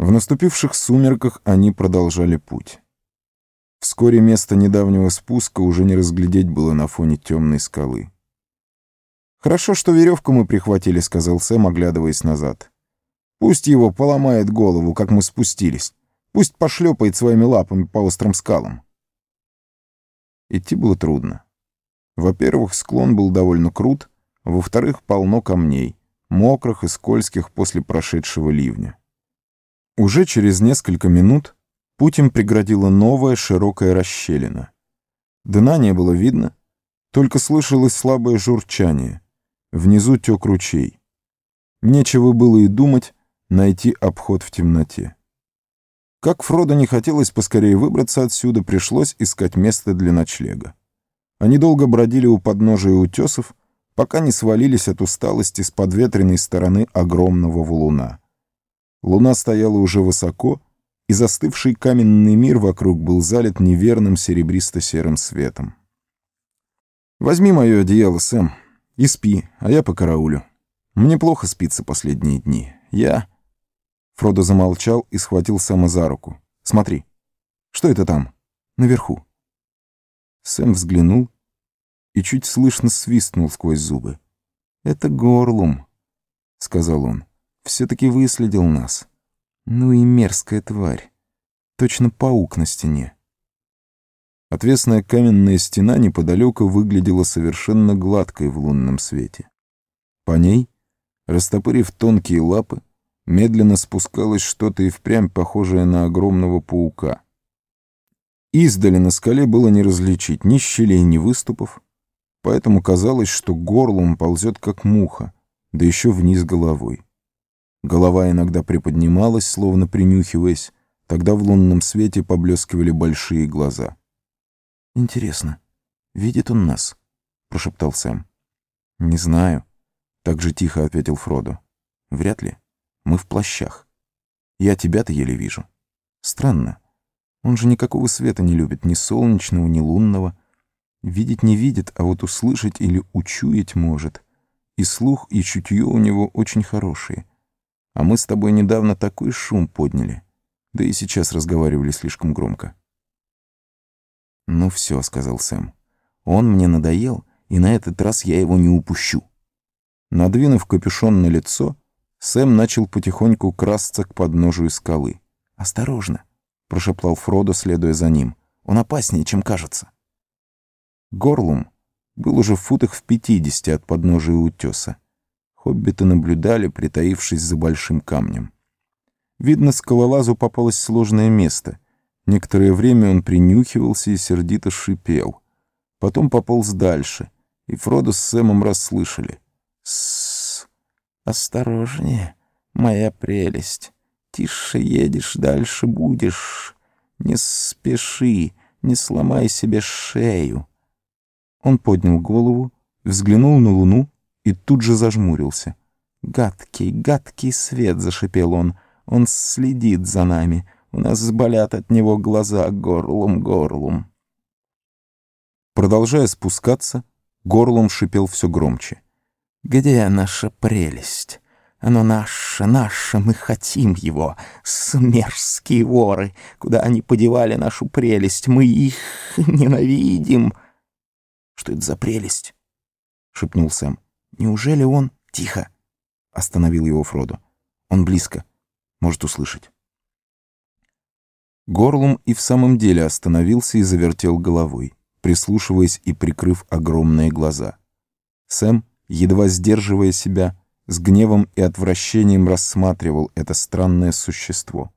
В наступивших сумерках они продолжали путь. Вскоре место недавнего спуска уже не разглядеть было на фоне темной скалы. «Хорошо, что веревку мы прихватили», — сказал Сэм, оглядываясь назад. «Пусть его поломает голову, как мы спустились. Пусть пошлепает своими лапами по острым скалам». Идти было трудно. Во-первых, склон был довольно крут, во-вторых, полно камней, мокрых и скользких после прошедшего ливня. Уже через несколько минут путь им преградила новая широкая расщелина. Дна не было видно, только слышалось слабое журчание. Внизу тек ручей. Нечего было и думать найти обход в темноте. Как Фродо не хотелось поскорее выбраться отсюда, пришлось искать место для ночлега. Они долго бродили у подножия утесов, пока не свалились от усталости с подветренной стороны огромного валуна. Луна стояла уже высоко, и застывший каменный мир вокруг был залит неверным серебристо-серым светом. «Возьми мое одеяло, Сэм», и спи, а я по караулю. Мне плохо спится последние дни. Я...» Фродо замолчал и схватил Сэма за руку. «Смотри. Что это там? Наверху». Сэм взглянул и чуть слышно свистнул сквозь зубы. «Это горлум», — сказал он. «Все-таки выследил нас. Ну и мерзкая тварь. Точно паук на стене». Отвесная каменная стена неподалеку выглядела совершенно гладкой в лунном свете. По ней, растопырив тонкие лапы, медленно спускалось что-то и впрямь похожее на огромного паука. Издали на скале было не различить ни щелей, ни выступов, поэтому казалось, что горлом ползет как муха, да еще вниз головой. Голова иногда приподнималась, словно принюхиваясь, тогда в лунном свете поблескивали большие глаза — «Интересно, видит он нас?» — прошептал Сэм. «Не знаю», — так же тихо ответил Фродо. «Вряд ли. Мы в плащах. Я тебя-то еле вижу. Странно. Он же никакого света не любит, ни солнечного, ни лунного. Видеть не видит, а вот услышать или учуять может. И слух, и чутье у него очень хорошие. А мы с тобой недавно такой шум подняли. Да и сейчас разговаривали слишком громко. «Ну все», — сказал Сэм. «Он мне надоел, и на этот раз я его не упущу». Надвинув капюшон на лицо, Сэм начал потихоньку красться к подножию скалы. «Осторожно», — прошептал Фродо, следуя за ним. «Он опаснее, чем кажется». Горлум был уже в футах в пятидесяти от подножия утеса. Хоббиты наблюдали, притаившись за большим камнем. Видно, скалолазу попалось сложное место — Некоторое время он принюхивался и сердито шипел. Потом пополз дальше, и Фродо с Сэмом расслышали. «С... осторожнее, моя прелесть. Тише едешь, дальше будешь. Не спеши, не сломай себе шею». Он поднял голову, взглянул на луну и тут же зажмурился. «Гадкий, гадкий свет!» — зашипел он. «Он следит за нами». У нас сболят от него глаза горлом-горлом. Продолжая спускаться, горлом шипел все громче. «Где наша прелесть? Оно наше, наше, мы хотим его. Смерзкие воры, куда они подевали нашу прелесть? Мы их ненавидим!» «Что это за прелесть?» — шепнул Сэм. «Неужели он...» «Тихо!» — остановил его Фродо. «Он близко. Может услышать». Горлум и в самом деле остановился и завертел головой, прислушиваясь и прикрыв огромные глаза. Сэм, едва сдерживая себя, с гневом и отвращением рассматривал это странное существо.